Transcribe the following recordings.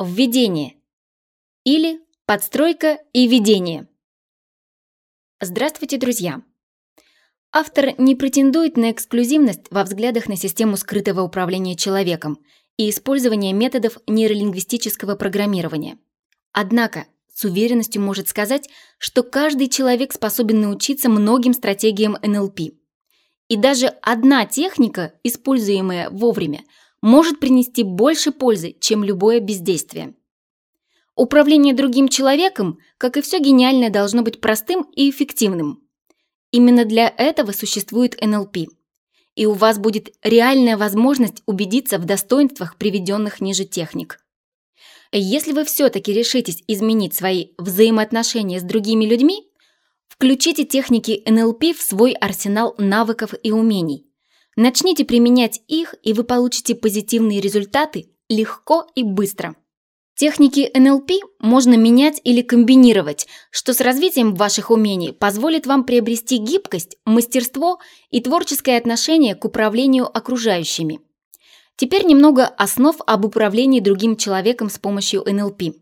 Введение или подстройка и ведение. Здравствуйте, друзья! Автор не претендует на эксклюзивность во взглядах на систему скрытого управления человеком и использование методов нейролингвистического программирования. Однако с уверенностью может сказать, что каждый человек способен научиться многим стратегиям НЛП. И даже одна техника, используемая вовремя, может принести больше пользы, чем любое бездействие. Управление другим человеком, как и все гениальное, должно быть простым и эффективным. Именно для этого существует НЛП. И у вас будет реальная возможность убедиться в достоинствах приведенных ниже техник. Если вы все-таки решитесь изменить свои взаимоотношения с другими людьми, включите техники НЛП в свой арсенал навыков и умений. Начните применять их, и вы получите позитивные результаты легко и быстро. Техники НЛП можно менять или комбинировать, что с развитием ваших умений позволит вам приобрести гибкость, мастерство и творческое отношение к управлению окружающими. Теперь немного основ об управлении другим человеком с помощью НЛП.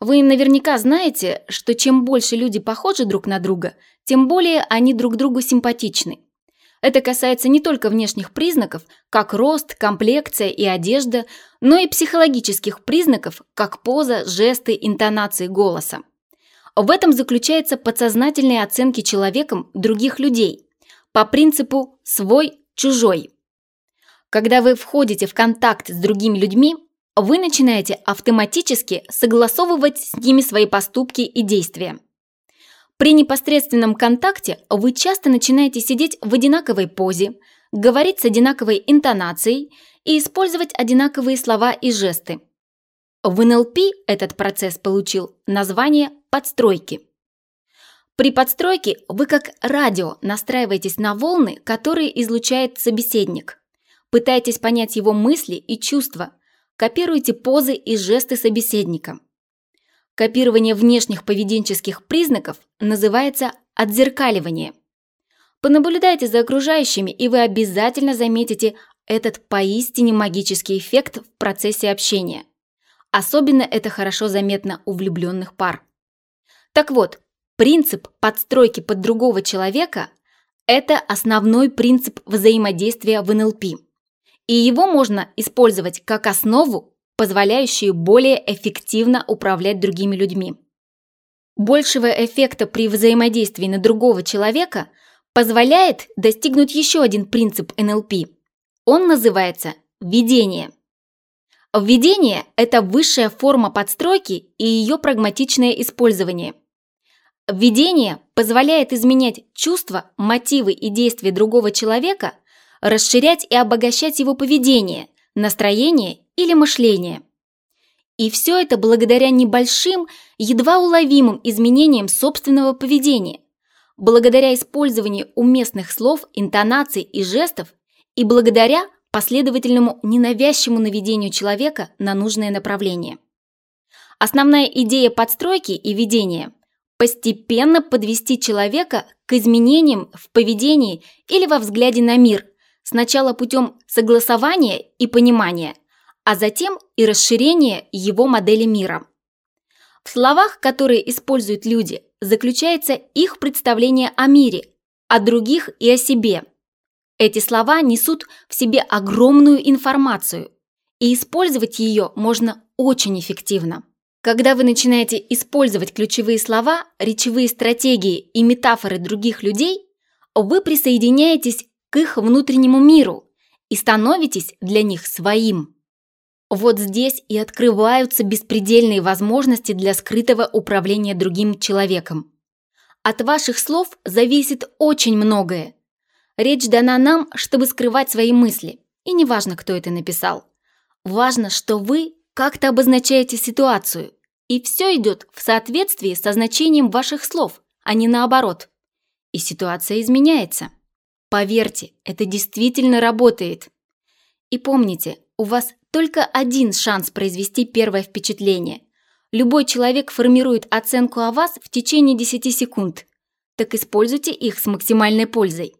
Вы наверняка знаете, что чем больше люди похожи друг на друга, тем более они друг другу симпатичны. Это касается не только внешних признаков, как рост, комплекция и одежда, но и психологических признаков, как поза, жесты, интонации голоса. В этом заключается подсознательные оценки человеком других людей по принципу «свой-чужой». Когда вы входите в контакт с другими людьми, вы начинаете автоматически согласовывать с ними свои поступки и действия. При непосредственном контакте вы часто начинаете сидеть в одинаковой позе, говорить с одинаковой интонацией и использовать одинаковые слова и жесты. В НЛП этот процесс получил название подстройки. При подстройке вы как радио настраиваетесь на волны, которые излучает собеседник. Пытаетесь понять его мысли и чувства, копируете позы и жесты собеседника. Копирование внешних поведенческих признаков называется отзеркаливание. Понаблюдайте за окружающими, и вы обязательно заметите этот поистине магический эффект в процессе общения. Особенно это хорошо заметно у влюбленных пар. Так вот, принцип подстройки под другого человека – это основной принцип взаимодействия в НЛП. И его можно использовать как основу позволяющие более эффективно управлять другими людьми. Большего эффекта при взаимодействии на другого человека позволяет достигнуть еще один принцип НЛП. Он называется «введение». Введение – это высшая форма подстройки и ее прагматичное использование. Введение позволяет изменять чувства, мотивы и действия другого человека, расширять и обогащать его поведение, настроение или мышление. И все это благодаря небольшим, едва уловимым изменениям собственного поведения, благодаря использованию уместных слов, интонаций и жестов и благодаря последовательному ненавязчивому наведению человека на нужное направление. Основная идея подстройки и ведения – постепенно подвести человека к изменениям в поведении или во взгляде на мир, сначала путем согласования и понимания – а затем и расширение его модели мира. В словах, которые используют люди, заключается их представление о мире, о других и о себе. Эти слова несут в себе огромную информацию, и использовать ее можно очень эффективно. Когда вы начинаете использовать ключевые слова, речевые стратегии и метафоры других людей, вы присоединяетесь к их внутреннему миру и становитесь для них своим. Вот здесь и открываются беспредельные возможности для скрытого управления другим человеком. От ваших слов зависит очень многое. Речь дана нам, чтобы скрывать свои мысли, и неважно, кто это написал. Важно, что вы как-то обозначаете ситуацию, и все идет в соответствии со значением ваших слов, а не наоборот. И ситуация изменяется. Поверьте, это действительно работает. И помните, у вас только один шанс произвести первое впечатление. Любой человек формирует оценку о вас в течение 10 секунд. Так используйте их с максимальной пользой.